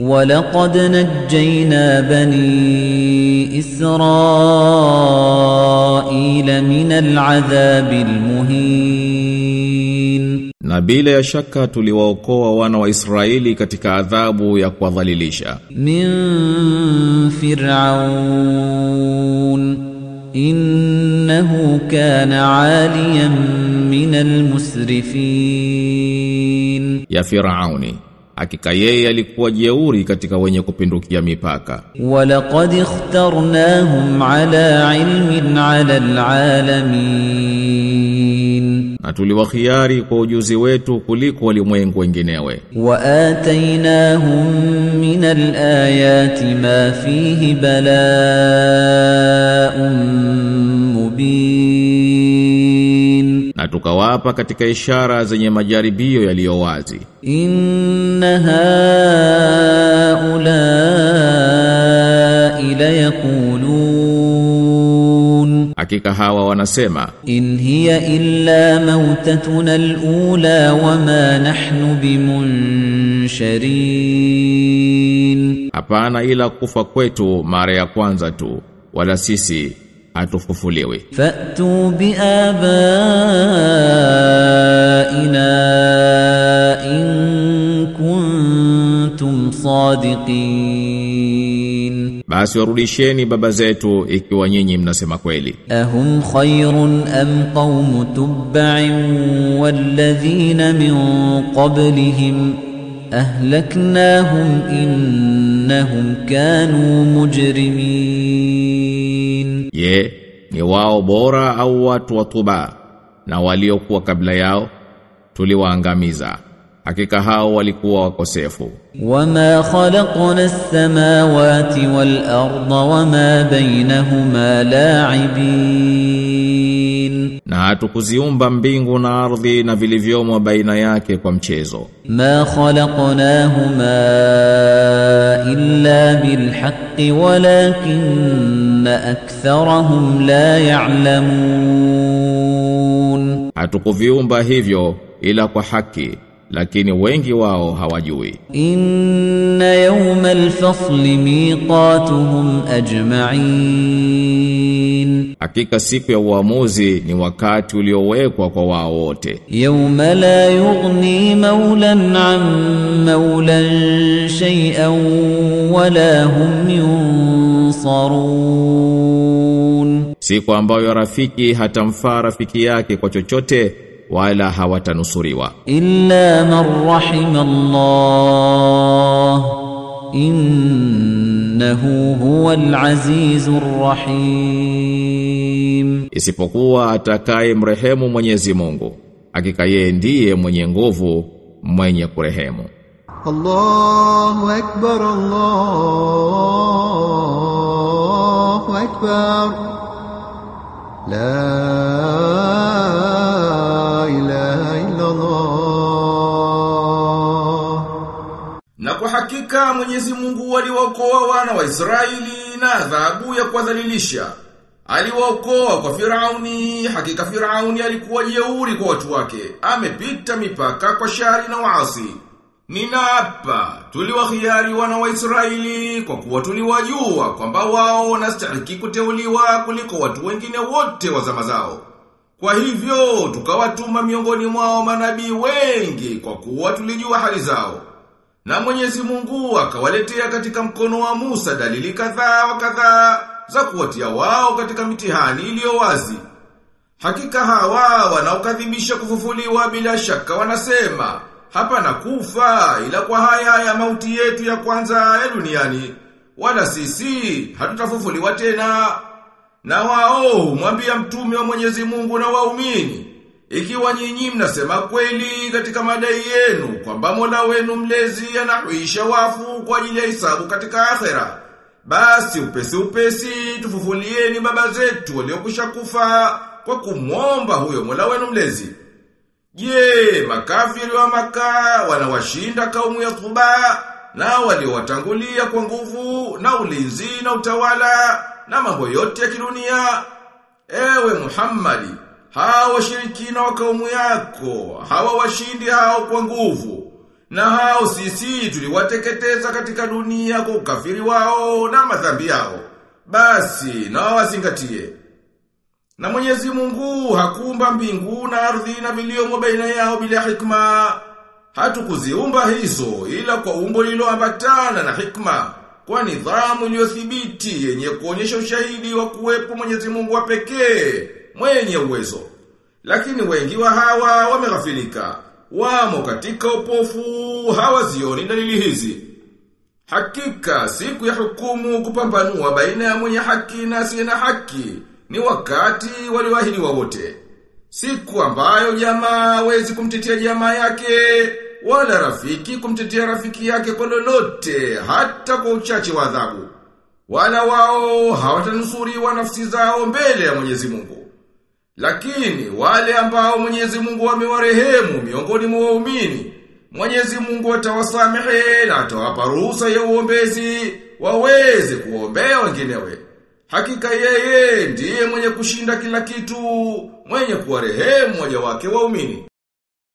ولقد نجينا بني إسرائيل من العذاب المهين Na bila ya shaka tuliwaokoa wana wa Israeli katika adhabu ya kuwadhalilisha. من فرعون إنه كان عاليا من المسرفين Ya Firauni. hakika yeye alikuwa jeuri katika wenye kupindukia mipaka. Walaqad ikhtarnahum ala ilmin ala alalamin, na tuliwakhiari kwa ujuzi wetu kuliko walimwengu wenginewe. Wa atainahum min alayati ma fihi bala'un mubin tukawapa katika ishara zenye majaribio yaliyo wazi. Inna haula ila yakulun hakika hawa wanasema in hiya illa mautatuna alula wama nahnu bimunsharin. Hapana ila kufa kwetu mara ya kwanza tu wala sisi hatufufuliwi. فأتوا بآبائنا إن كنتم صادقين Basi warudisheni baba zetu ikiwa nyinyi mnasema kweli. أهم خير أم قوم تبع والذين من قبلهم أهلكناهم إنهم كانوا مجرمين Je, ni wao bora au watu wa Tuba na waliokuwa kabla yao tuliwaangamiza. Hakika hao walikuwa wakosefu. وما خلقنا السماوات والأرض وما بينهما na hatukuziumba mbingu na ardhi na vilivyomo baina yake kwa mchezo. Ma khalaqnahuma illa bilhaqqi walakinna aktharahum la ya'lamun. Hatukuviumba hivyo ila kwa haki lakini wengi wao hawajui. Inna yawma al-fasli miqatuhum ajma'in, hakika siku ya uamuzi ni wakati uliowekwa kwa wao wote. Yawma la yughni mawlan an mawlan shay'an wala hum yunsarun, siku ambayo rafiki hatamfaa rafiki yake kwa chochote wala hawatanusuriwa illa man rahima Allah innahu huwal azizur rahim. Isipokuwa atakaye mrehemu Mwenyezi Mungu hakika yeye ndiye mwenye nguvu mwenye kurehemu. Allahu akbar Allahu akbar. La kwa hakika Mwenyezi Mungu aliwaokoa wana wa Israeli na adhabu ya kuwadhalilisha. Aliwaokoa kwa Firauni, hakika Firauni alikuwa jeuri kwa watu wake. Amepita mipaka kwa shari na waasi. Ninaapa, tuliwahiari wana wa Israeli kwa kuwa tuliwajua kwamba wao wanastahili kuteuliwa kuliko watu wengine wote wa zama zao. Kwa hivyo, tukawatuma miongoni mwao manabii wengi kwa kuwa tulijua hali zao. Na mwenyezi mungu akawaletea katika mkono wa Musa dalili kadhaa wa kadhaa za kuwatia wao katika mitihani iliyo wazi. Hakika hawa wanaokadhibisha kufufuliwa bila shaka wanasema, hapa na kufa ila kwa haya ya mauti yetu ya kwanza ya duniani, wala sisi hatutafufuliwa tena. Na wao humwambia mtume wa Mwenyezi Mungu na waumini, ikiwa nyinyi mnasema kweli katika madai yenu kwamba Mola wenu mlezi anahuisha wafu kwa ajili ya hisabu katika akhera, basi upesi upesi tufufulieni baba zetu waliokwisha kufa kwa kumwomba huyo Mola wenu mlezi. Je, makafiri wa maka wanawashinda kaumu ya Tuba na waliowatangulia kwa nguvu na ulinzi na utawala na mambo yote ya kidunia? Ewe Muhammadi, hawa washirikina wa kaumu yako, hawa washindi hao kwa nguvu. Na hao sisi tuliwateketeza katika dunia kwa ukafiri wao na madhambi yao. Basi na wazingatie. Na Mwenyezi Mungu hakuumba mbingu na ardhi na viliomo baina yao bila hikma. Hatukuziumba hizo ila kwa umbo lililoambatana na hikma, kwa nidhamu iliyothibiti yenye kuonyesha ushahidi wa kuwepo Mwenyezi Mungu wa pekee mwenye uwezo. Lakini wengi wa hawa wameghafilika, wamo katika upofu, hawa zioni dalili hizi. Hakika siku ya hukumu kupambanua baina ya mwenye haki na asiye na haki ni wakati walioahidiwa wote. Siku ambayo jamaa hawezi kumtetea jamaa yake wala rafiki kumtetea rafiki yake kwa lolote hata kwa uchache wa adhabu. Wala wao hawatanusuriwa nafsi zao mbele ya Mwenyezi Mungu. Lakini wale ambao Mwenyezi Mungu amewarehemu miongoni mwa waumini, Mwenyezi Mungu atawasamehe na atawapa ruhusa ya uombezi waweze kuombea wenginewe. Hakika yeye ndiye mwenye kushinda kila kitu, mwenye kuwarehemu waja wake waumini.